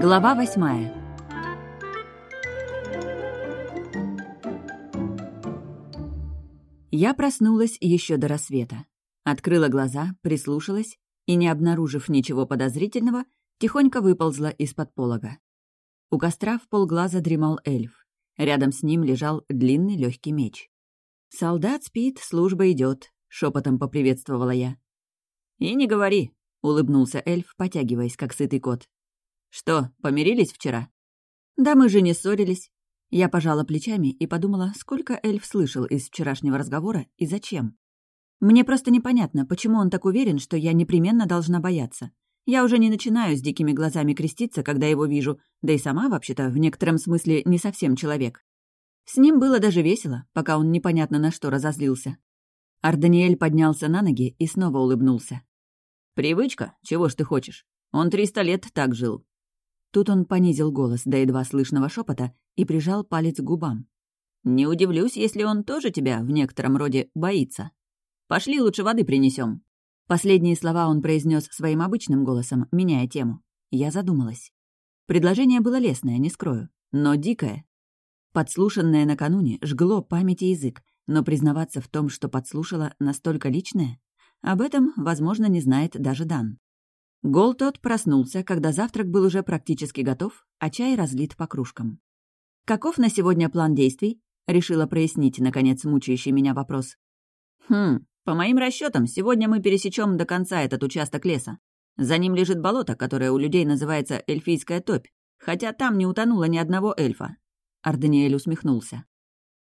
Глава восьмая Я проснулась еще до рассвета. Открыла глаза, прислушалась и, не обнаружив ничего подозрительного, тихонько выползла из-под полога. У костра в полглаза дремал эльф. Рядом с ним лежал длинный легкий меч. «Солдат спит, служба идет, шепотом поприветствовала я. «И не говори», — улыбнулся эльф, потягиваясь, как сытый кот. «Что, помирились вчера?» «Да мы же не ссорились». Я пожала плечами и подумала, сколько эльф слышал из вчерашнего разговора и зачем. Мне просто непонятно, почему он так уверен, что я непременно должна бояться. Я уже не начинаю с дикими глазами креститься, когда его вижу, да и сама, вообще-то, в некотором смысле не совсем человек. С ним было даже весело, пока он непонятно на что разозлился. Арданиэль поднялся на ноги и снова улыбнулся. «Привычка? Чего ж ты хочешь? Он триста лет так жил. Тут он понизил голос до едва слышного шепота и прижал палец к губам. «Не удивлюсь, если он тоже тебя в некотором роде боится. Пошли лучше воды принесем. Последние слова он произнес своим обычным голосом, меняя тему. Я задумалась. Предложение было лесное, не скрою, но дикое. Подслушанное накануне жгло память и язык, но признаваться в том, что подслушала, настолько личное, об этом, возможно, не знает даже Дан. Гол тот проснулся, когда завтрак был уже практически готов, а чай разлит по кружкам. «Каков на сегодня план действий?» — решила прояснить, наконец, мучающий меня вопрос. «Хм, по моим расчетам, сегодня мы пересечем до конца этот участок леса. За ним лежит болото, которое у людей называется эльфийская топь, хотя там не утонуло ни одного эльфа». Арданиэль усмехнулся.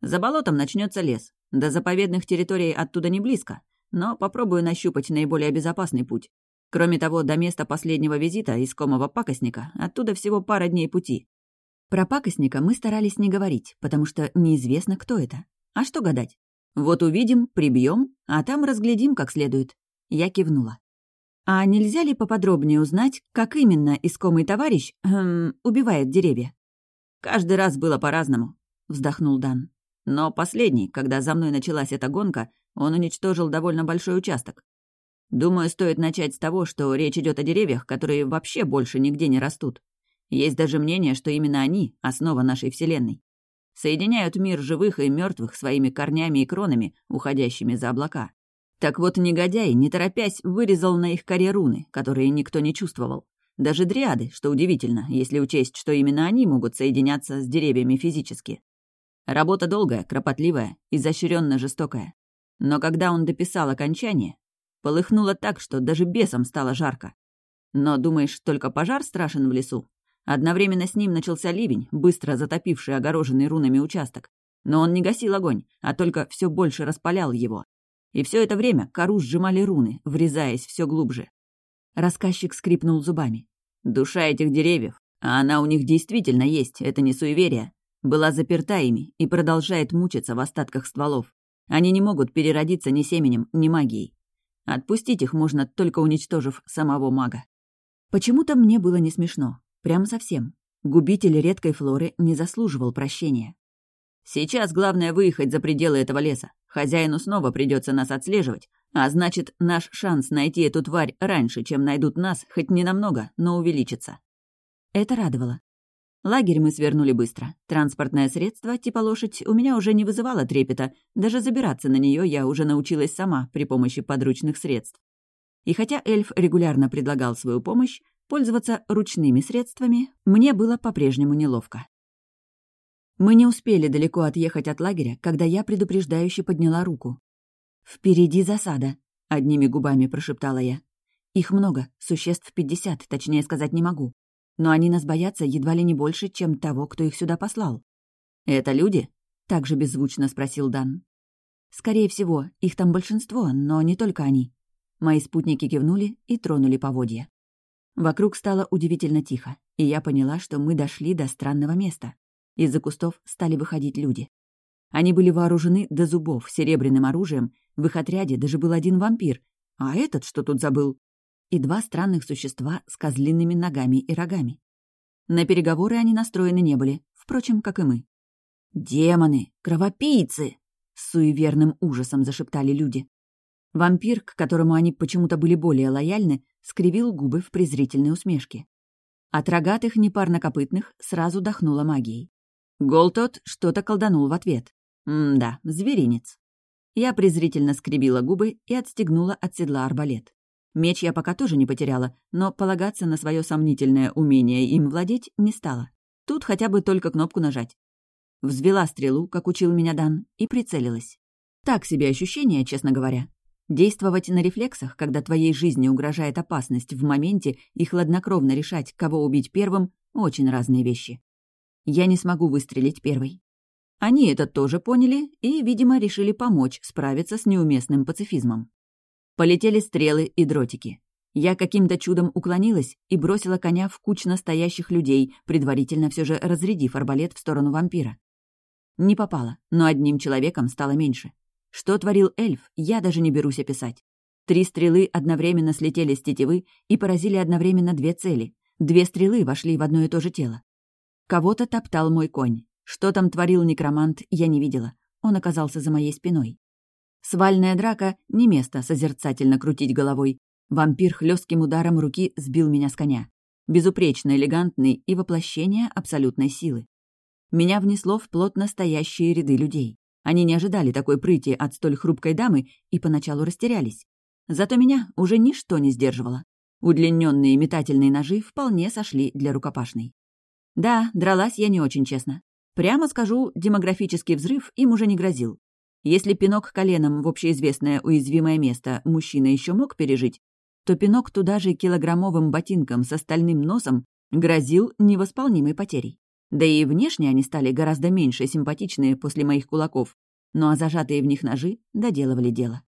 «За болотом начнется лес. До заповедных территорий оттуда не близко, но попробую нащупать наиболее безопасный путь. Кроме того, до места последнего визита искомого пакостника оттуда всего пара дней пути. Про пакостника мы старались не говорить, потому что неизвестно, кто это. А что гадать? Вот увидим, прибьем, а там разглядим как следует. Я кивнула. А нельзя ли поподробнее узнать, как именно искомый товарищ эм, убивает деревья? Каждый раз было по-разному, вздохнул Дан. Но последний, когда за мной началась эта гонка, он уничтожил довольно большой участок. Думаю, стоит начать с того, что речь идет о деревьях, которые вообще больше нигде не растут. Есть даже мнение, что именно они — основа нашей Вселенной. Соединяют мир живых и мертвых своими корнями и кронами, уходящими за облака. Так вот, негодяй, не торопясь, вырезал на их коре руны, которые никто не чувствовал. Даже дриады, что удивительно, если учесть, что именно они могут соединяться с деревьями физически. Работа долгая, кропотливая, изощренно жестокая. Но когда он дописал окончание, Полыхнуло так, что даже бесам стало жарко. Но, думаешь, только пожар страшен в лесу? Одновременно с ним начался ливень, быстро затопивший огороженный рунами участок. Но он не гасил огонь, а только все больше распалял его. И все это время кору сжимали руны, врезаясь все глубже. Рассказчик скрипнул зубами. Душа этих деревьев, а она у них действительно есть, это не суеверие, была заперта ими и продолжает мучиться в остатках стволов. Они не могут переродиться ни семенем, ни магией. Отпустить их можно, только уничтожив самого мага. Почему-то мне было не смешно. Прямо совсем. Губитель редкой флоры не заслуживал прощения. Сейчас главное выехать за пределы этого леса. Хозяину снова придется нас отслеживать, а значит, наш шанс найти эту тварь раньше, чем найдут нас, хоть не намного, но увеличится. Это радовало. Лагерь мы свернули быстро. Транспортное средство, типа лошадь, у меня уже не вызывало трепета. Даже забираться на нее я уже научилась сама при помощи подручных средств. И хотя эльф регулярно предлагал свою помощь, пользоваться ручными средствами мне было по-прежнему неловко. Мы не успели далеко отъехать от лагеря, когда я предупреждающе подняла руку. «Впереди засада», — одними губами прошептала я. «Их много, существ пятьдесят, точнее сказать не могу но они нас боятся едва ли не больше, чем того, кто их сюда послал. «Это люди?» — также беззвучно спросил Дан. «Скорее всего, их там большинство, но не только они». Мои спутники кивнули и тронули поводья. Вокруг стало удивительно тихо, и я поняла, что мы дошли до странного места. Из-за кустов стали выходить люди. Они были вооружены до зубов серебряным оружием, в их отряде даже был один вампир. А этот что тут забыл? И два странных существа с козлиными ногами и рогами. На переговоры они настроены не были, впрочем, как и мы. «Демоны! Кровопийцы!» — с суеверным ужасом зашептали люди. Вампир, к которому они почему-то были более лояльны, скривил губы в презрительной усмешке. От рогатых непарнокопытных сразу дохнуло магией. Голтот что-то колданул в ответ. М-да, зверинец. Я презрительно скребила губы и отстегнула от седла арбалет. Меч я пока тоже не потеряла, но полагаться на свое сомнительное умение им владеть не стала. Тут хотя бы только кнопку нажать. Взвела стрелу, как учил меня Дан, и прицелилась. Так себе ощущение, честно говоря. Действовать на рефлексах, когда твоей жизни угрожает опасность в моменте, и хладнокровно решать, кого убить первым — очень разные вещи. Я не смогу выстрелить первой. Они это тоже поняли и, видимо, решили помочь справиться с неуместным пацифизмом. Полетели стрелы и дротики. Я каким-то чудом уклонилась и бросила коня в кучно настоящих людей, предварительно все же разрядив арбалет в сторону вампира. Не попала, но одним человеком стало меньше. Что творил эльф, я даже не берусь описать. Три стрелы одновременно слетели с тетивы и поразили одновременно две цели. Две стрелы вошли в одно и то же тело. Кого-то топтал мой конь. Что там творил некромант, я не видела. Он оказался за моей спиной. Свальная драка — не место созерцательно крутить головой. Вампир хлестким ударом руки сбил меня с коня. Безупречно элегантный и воплощение абсолютной силы. Меня внесло в плотно стоящие ряды людей. Они не ожидали такой прыти от столь хрупкой дамы и поначалу растерялись. Зато меня уже ничто не сдерживало. Удлиненные метательные ножи вполне сошли для рукопашной. Да, дралась я не очень честно. Прямо скажу, демографический взрыв им уже не грозил. Если пинок коленом в общеизвестное уязвимое место мужчина еще мог пережить, то пинок туда же килограммовым ботинком с стальным носом грозил невосполнимой потерей. Да и внешне они стали гораздо меньше симпатичные после моих кулаков, ну а зажатые в них ножи доделывали дело.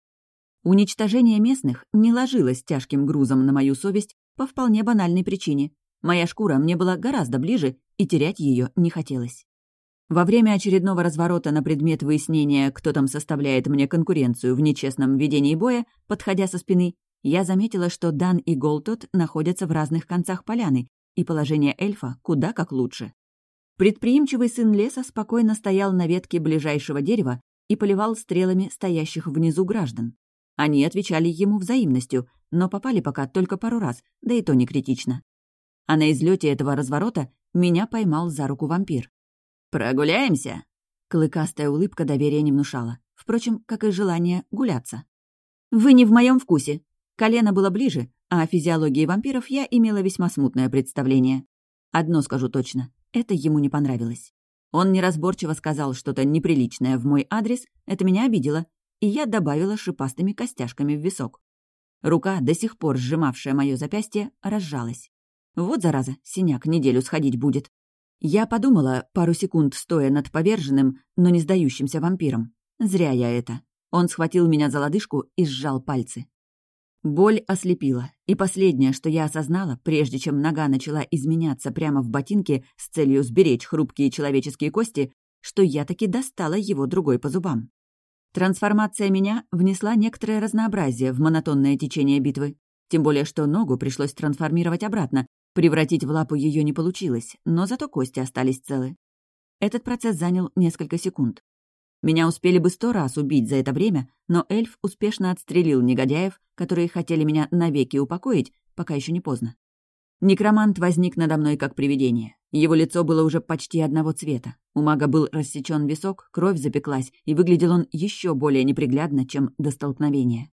Уничтожение местных не ложилось тяжким грузом на мою совесть по вполне банальной причине. Моя шкура мне была гораздо ближе, и терять ее не хотелось. Во время очередного разворота на предмет выяснения, кто там составляет мне конкуренцию в нечестном ведении боя, подходя со спины, я заметила, что Дан и Голтот находятся в разных концах поляны, и положение эльфа куда как лучше. Предприимчивый сын леса спокойно стоял на ветке ближайшего дерева и поливал стрелами стоящих внизу граждан. Они отвечали ему взаимностью, но попали пока только пару раз, да и то не критично. А на излете этого разворота меня поймал за руку вампир. «Прогуляемся?» Клыкастая улыбка доверия не внушала. Впрочем, как и желание гуляться. «Вы не в моем вкусе». Колено было ближе, а о физиологии вампиров я имела весьма смутное представление. Одно скажу точно. Это ему не понравилось. Он неразборчиво сказал что-то неприличное в мой адрес, это меня обидело, и я добавила шипастыми костяшками в висок. Рука, до сих пор сжимавшая мое запястье, разжалась. Вот, зараза, синяк неделю сходить будет. Я подумала, пару секунд стоя над поверженным, но не сдающимся вампиром. Зря я это. Он схватил меня за лодыжку и сжал пальцы. Боль ослепила, и последнее, что я осознала, прежде чем нога начала изменяться прямо в ботинке с целью сберечь хрупкие человеческие кости, что я таки достала его другой по зубам. Трансформация меня внесла некоторое разнообразие в монотонное течение битвы. Тем более, что ногу пришлось трансформировать обратно. Превратить в лапу ее не получилось, но зато кости остались целы. Этот процесс занял несколько секунд. Меня успели бы сто раз убить за это время, но эльф успешно отстрелил негодяев, которые хотели меня навеки упокоить, пока еще не поздно. Некромант возник надо мной как привидение. Его лицо было уже почти одного цвета. У мага был рассечен висок, кровь запеклась, и выглядел он еще более неприглядно, чем до столкновения.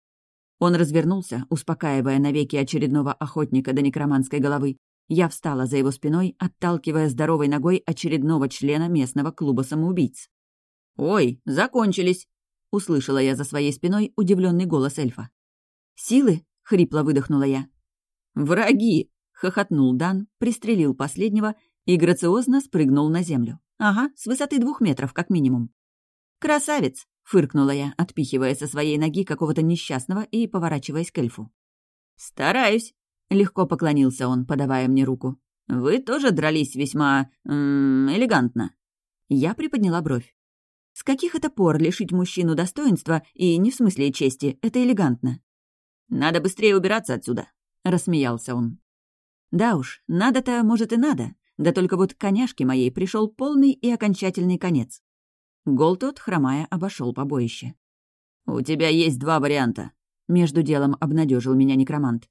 Он развернулся, успокаивая навеки очередного охотника до некроманской головы. Я встала за его спиной, отталкивая здоровой ногой очередного члена местного клуба самоубийц. «Ой, закончились!» — услышала я за своей спиной удивленный голос эльфа. «Силы?» — хрипло выдохнула я. «Враги!» — хохотнул Дан, пристрелил последнего и грациозно спрыгнул на землю. «Ага, с высоты двух метров, как минимум». «Красавец!» — фыркнула я, отпихивая со своей ноги какого-то несчастного и поворачиваясь к эльфу. «Стараюсь!» — легко поклонился он, подавая мне руку. «Вы тоже дрались весьма... Элегантно». Я приподняла бровь. С каких это пор лишить мужчину достоинства, и не в смысле чести, это элегантно? «Надо быстрее убираться отсюда», — рассмеялся он. «Да уж, надо-то, может, и надо, да только вот коняшке моей пришел полный и окончательный конец». Голтот, хромая, обошел побоище. «У тебя есть два варианта», — между делом обнадежил меня некромант.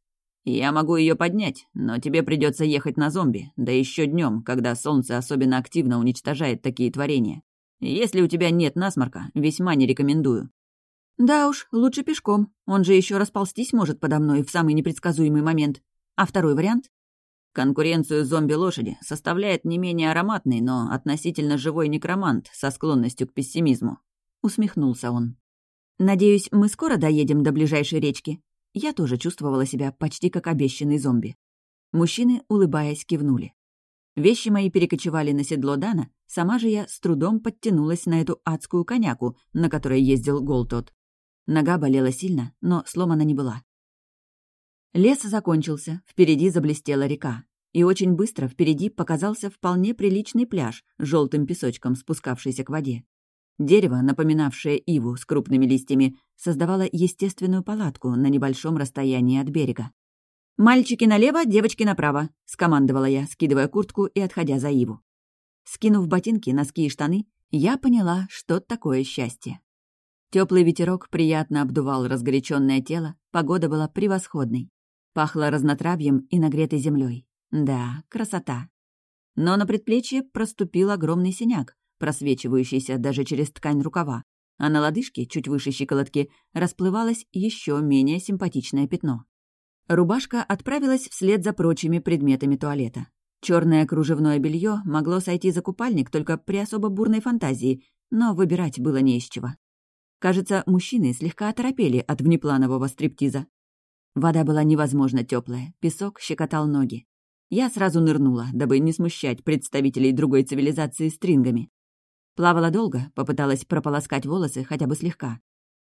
«Я могу ее поднять, но тебе придется ехать на зомби, да еще днем, когда солнце особенно активно уничтожает такие творения. Если у тебя нет насморка, весьма не рекомендую». «Да уж, лучше пешком. Он же еще расползтись может подо мной в самый непредсказуемый момент. А второй вариант?» Конкуренцию зомби-лошади составляет не менее ароматный, но относительно живой некромант со склонностью к пессимизму. Усмехнулся он. «Надеюсь, мы скоро доедем до ближайшей речки?» Я тоже чувствовала себя почти как обещанный зомби. Мужчины, улыбаясь, кивнули. Вещи мои перекочевали на седло Дана, сама же я с трудом подтянулась на эту адскую коняку, на которой ездил Голтот. Нога болела сильно, но сломана не была. Лес закончился, впереди заблестела река. И очень быстро впереди показался вполне приличный пляж, желтым песочком спускавшийся к воде. Дерево, напоминавшее иву с крупными листьями, создавало естественную палатку на небольшом расстоянии от берега. «Мальчики налево, девочки направо», — скомандовала я, скидывая куртку и отходя за иву. Скинув ботинки, носки и штаны, я поняла, что такое счастье. Теплый ветерок приятно обдувал разгоряченное тело, погода была превосходной. Пахло разнотравьем и нагретой землей. Да, красота. Но на предплечье проступил огромный синяк, просвечивающийся даже через ткань рукава, а на лодыжке, чуть выше щиколотки, расплывалось еще менее симпатичное пятно. Рубашка отправилась вслед за прочими предметами туалета. Черное кружевное белье могло сойти за купальник только при особо бурной фантазии, но выбирать было не из чего. Кажется, мужчины слегка оторопели от внепланового стриптиза. Вода была невозможно теплая, песок щекотал ноги. Я сразу нырнула, дабы не смущать представителей другой цивилизации стрингами. Плавала долго, попыталась прополоскать волосы хотя бы слегка.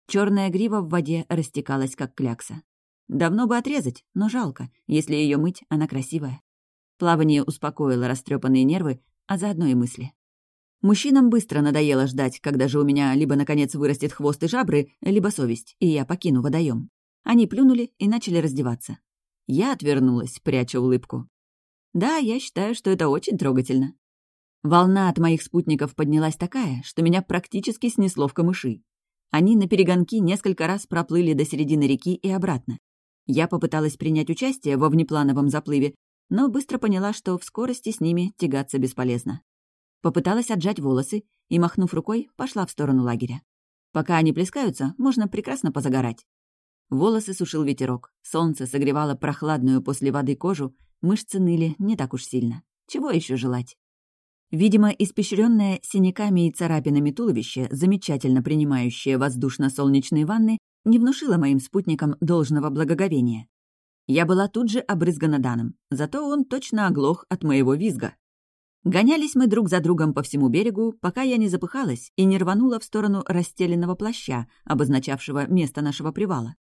Черная грива в воде растекалась, как клякса. Давно бы отрезать, но жалко. Если ее мыть, она красивая. Плавание успокоило растрепанные нервы, а заодно и мысли. Мужчинам быстро надоело ждать, когда же у меня либо, наконец, вырастет хвост и жабры, либо совесть, и я покину водоем. Они плюнули и начали раздеваться. Я отвернулась, пряча улыбку. Да, я считаю, что это очень трогательно. Волна от моих спутников поднялась такая, что меня практически снесло в камыши. Они на перегонки несколько раз проплыли до середины реки и обратно. Я попыталась принять участие во внеплановом заплыве, но быстро поняла, что в скорости с ними тягаться бесполезно. Попыталась отжать волосы и, махнув рукой, пошла в сторону лагеря. Пока они плескаются, можно прекрасно позагорать. Волосы сушил ветерок, солнце согревало прохладную после воды кожу, мышцы ныли не так уж сильно. Чего еще желать? Видимо, испещренное синяками и царапинами туловище, замечательно принимающее воздушно-солнечные ванны, не внушило моим спутникам должного благоговения. Я была тут же обрызгана Даном, зато он точно оглох от моего визга. Гонялись мы друг за другом по всему берегу, пока я не запыхалась и не рванула в сторону расстеленного плаща, обозначавшего место нашего привала.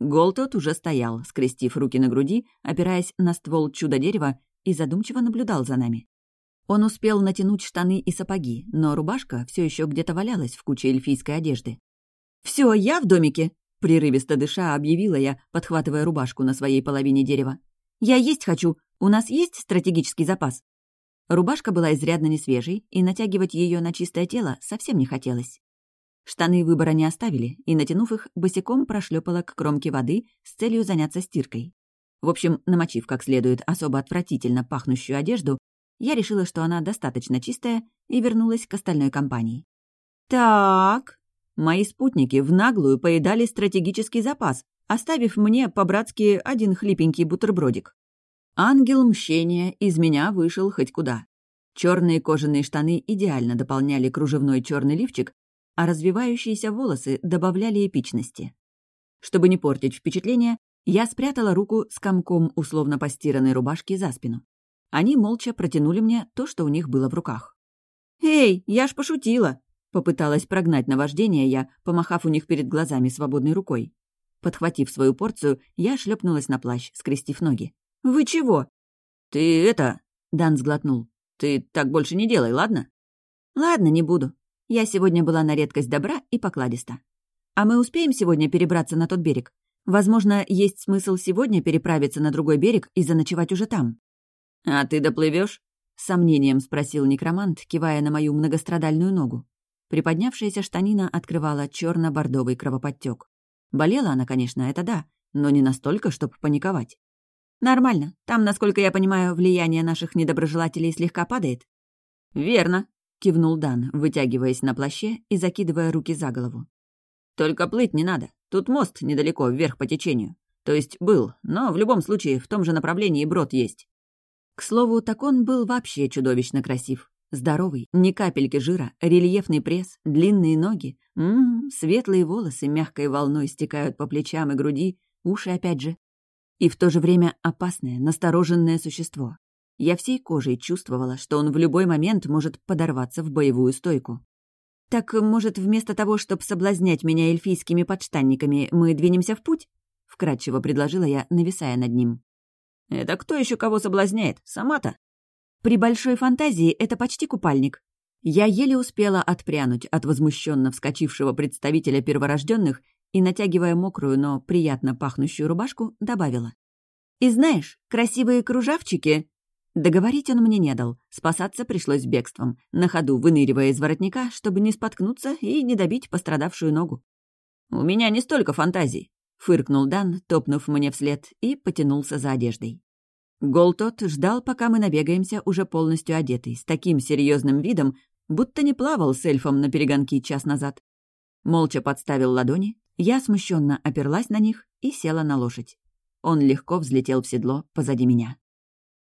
Голтот уже стоял, скрестив руки на груди, опираясь на ствол чудо-дерева, и задумчиво наблюдал за нами. Он успел натянуть штаны и сапоги, но рубашка все еще где-то валялась в куче эльфийской одежды. Все, я в домике!» — прерывисто дыша объявила я, подхватывая рубашку на своей половине дерева. «Я есть хочу. У нас есть стратегический запас?» Рубашка была изрядно несвежей, и натягивать ее на чистое тело совсем не хотелось. Штаны выбора не оставили, и, натянув их, босиком прошлепала к кромке воды с целью заняться стиркой. В общем, намочив как следует особо отвратительно пахнущую одежду, я решила, что она достаточно чистая, и вернулась к остальной компании. «Так...» Мои спутники в наглую поедали стратегический запас, оставив мне по-братски один хлипенький бутербродик. Ангел мщения из меня вышел хоть куда. Черные кожаные штаны идеально дополняли кружевной черный лифчик, а развивающиеся волосы добавляли эпичности. Чтобы не портить впечатление, я спрятала руку с комком условно постиранной рубашки за спину. Они молча протянули мне то, что у них было в руках. «Эй, я ж пошутила!» Попыталась прогнать наваждение я, помахав у них перед глазами свободной рукой. Подхватив свою порцию, я шлепнулась на плащ, скрестив ноги. «Вы чего?» «Ты это...» — Дан сглотнул. «Ты так больше не делай, ладно?» «Ладно, не буду. Я сегодня была на редкость добра и покладиста. А мы успеем сегодня перебраться на тот берег? Возможно, есть смысл сегодня переправиться на другой берег и заночевать уже там». «А ты доплывешь? с сомнением спросил некромант, кивая на мою многострадальную ногу. Приподнявшаяся штанина открывала черно бордовый кровоподтек. Болела она, конечно, это да, но не настолько, чтобы паниковать. «Нормально. Там, насколько я понимаю, влияние наших недоброжелателей слегка падает». «Верно», — кивнул Дан, вытягиваясь на плаще и закидывая руки за голову. «Только плыть не надо. Тут мост недалеко, вверх по течению. То есть был, но в любом случае в том же направлении брод есть». К слову, так он был вообще чудовищно красив. Здоровый, ни капельки жира, рельефный пресс, длинные ноги, м -м, светлые волосы мягкой волной стекают по плечам и груди, уши опять же. И в то же время опасное, настороженное существо. Я всей кожей чувствовала, что он в любой момент может подорваться в боевую стойку. «Так, может, вместо того, чтобы соблазнять меня эльфийскими подштанниками, мы двинемся в путь?» — вкратчиво предложила я, нависая над ним. «Это кто еще кого соблазняет? Сама-то?» При большой фантазии это почти купальник. Я еле успела отпрянуть от возмущенно вскочившего представителя перворожденных и, натягивая мокрую, но приятно пахнущую рубашку, добавила. «И знаешь, красивые кружавчики...» Договорить он мне не дал, спасаться пришлось бегством, на ходу выныривая из воротника, чтобы не споткнуться и не добить пострадавшую ногу. «У меня не столько фантазий», — фыркнул Дан, топнув мне вслед, и потянулся за одеждой. Голтот ждал, пока мы набегаемся, уже полностью одетый, с таким серьезным видом, будто не плавал с эльфом на перегонки час назад. Молча подставил ладони, я смущенно оперлась на них и села на лошадь. Он легко взлетел в седло позади меня.